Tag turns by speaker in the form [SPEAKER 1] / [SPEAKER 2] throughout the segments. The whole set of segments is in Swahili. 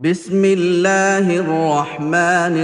[SPEAKER 1] بسم الله الرحمن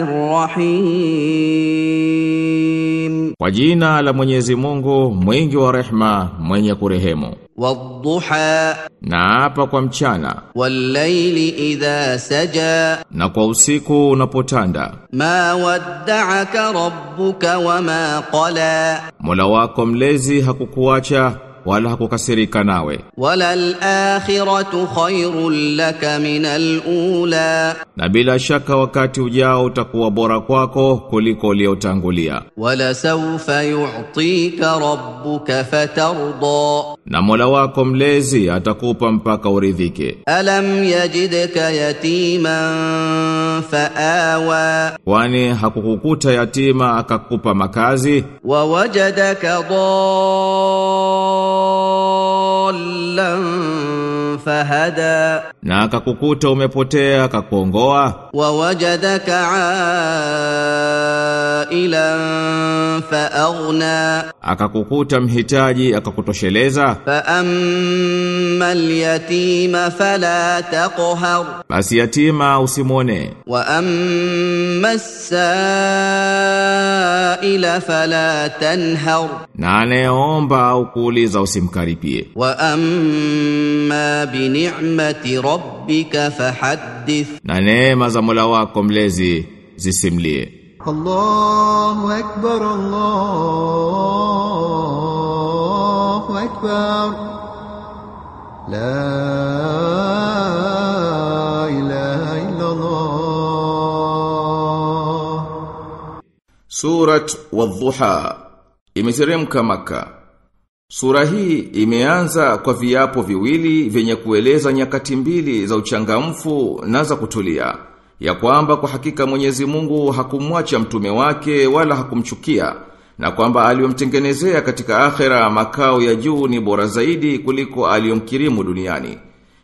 [SPEAKER 1] الرحيم
[SPEAKER 2] Kwa jina la Mwenyezi Mungu, mwingi wa rehma, mwenye kurehemu.
[SPEAKER 1] والضحى
[SPEAKER 2] Na hapa kwa mchana,
[SPEAKER 1] والليل إذا سجى
[SPEAKER 2] na kwa usiku unapotanda,
[SPEAKER 1] ما ودعك ربك وما قلى
[SPEAKER 2] Mola wako mlezi hakukuacha wala hakukasirika nawe.
[SPEAKER 1] Wala al-akhiratu khairul laka min al-ula
[SPEAKER 2] na bila shaka wakati ujao utakuwa bora kwako kuliko uliotangulia.
[SPEAKER 1] Wala sawfa yu'tika rabbuka fatarda
[SPEAKER 2] na Mola wako mlezi atakupa mpaka uridhike.
[SPEAKER 1] Alam yajidka yatiman faawa.
[SPEAKER 2] Kwani hakukukuta yatima akakupa makazi?
[SPEAKER 1] Wa wajadaka ضالا فهدى
[SPEAKER 2] na akakukuta umepotea akakuongoa
[SPEAKER 1] ووجدك عائلا فأغنى
[SPEAKER 2] akakukuta mhitaji akakutosheleza?
[SPEAKER 1] Fa ammal yatima fala taqhar.
[SPEAKER 2] Basi yatima usimwone.
[SPEAKER 1] Wa ammas saila fala tanhar.
[SPEAKER 2] Na anayeomba au kuuliza usimkaripie.
[SPEAKER 1] Wa amma bi ni'mati rabbika fahaddith
[SPEAKER 2] na neema za Mola wako mlezi zisimlie.
[SPEAKER 3] الله Allahu الله Allahu لا La ilahe الله
[SPEAKER 2] Surat والضحى imeteremka Maka. Sura hii imeanza kwa viapo viwili vyenye kueleza nyakati mbili za uchangamfu na za kutulia. Ya kwamba kwa hakika Mwenyezi Mungu hakumwacha mtume wake wala hakumchukia na kwamba aliyomtengenezea katika akhera makao ya juu ni bora zaidi kuliko aliyomkirimu duniani.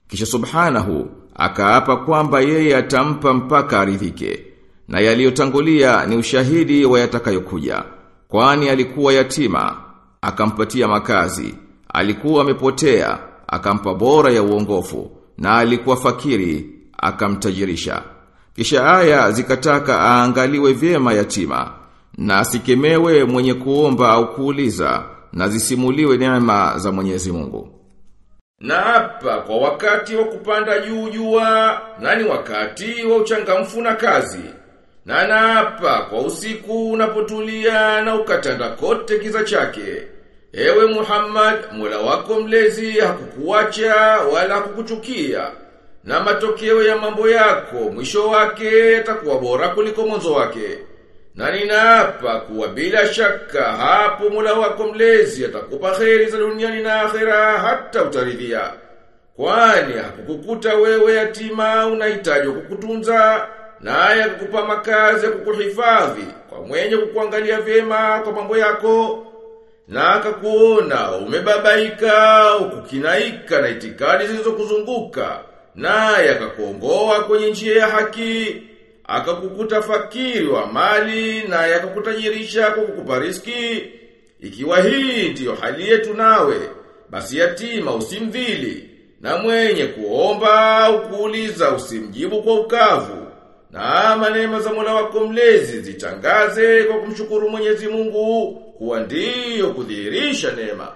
[SPEAKER 2] Kisha subhanahu akaapa kwamba yeye atampa mpaka aridhike. Na yaliyotangulia ni ushahidi wa yatakayokuja. Kwani alikuwa yatima, akampatia makazi. Alikuwa amepotea, akampa bora ya uongofu. Na alikuwa fakiri, akamtajirisha. Kisha aya zikataka aangaliwe vyema yatima. Na asikemewe mwenye kuomba au kuuliza. Na zisimuliwe neema za Mwenyezi Mungu. Na hapa kwa wakati wa kupanda juu jua, na ni wakati wa uchangamfu na kazi. Na na hapa kwa usiku unapotulia na ukatanda kote kiza chake. Ewe Muhammad, Mola wako mlezi hakukuacha wala hakukuchukia. Na matokeo ya mambo yako mwisho wake atakuwa bora kuliko mwanzo wake. Na ninaapa kuwa bila shaka hapo mula wako mlezi atakupa kheri za duniani na akhera hata utaridhia. Kwani hakukukuta wewe yatima unahitaji kukutunza naye akukupa makazi ya kukuhifadhi kwa mwenye kukuangalia vyema kwa mambo yako na akakuona umebabaika ukukinaika na itikadi zilizokuzunguka naye akakuongoa kwenye njia ya haki akakukuta fakiri wa mali naye akakutajirisha kwa kukupa riski ikiwa hii ndiyo hali yetu nawe basi yatima usimdhili na mwenye kuomba ukuuliza usimjibu kwa ukavu na manema za Mola wako mlezi zitangaze kwa kumshukuru Mwenyezi Mungu kuwa ndiyo kudhihirisha neema.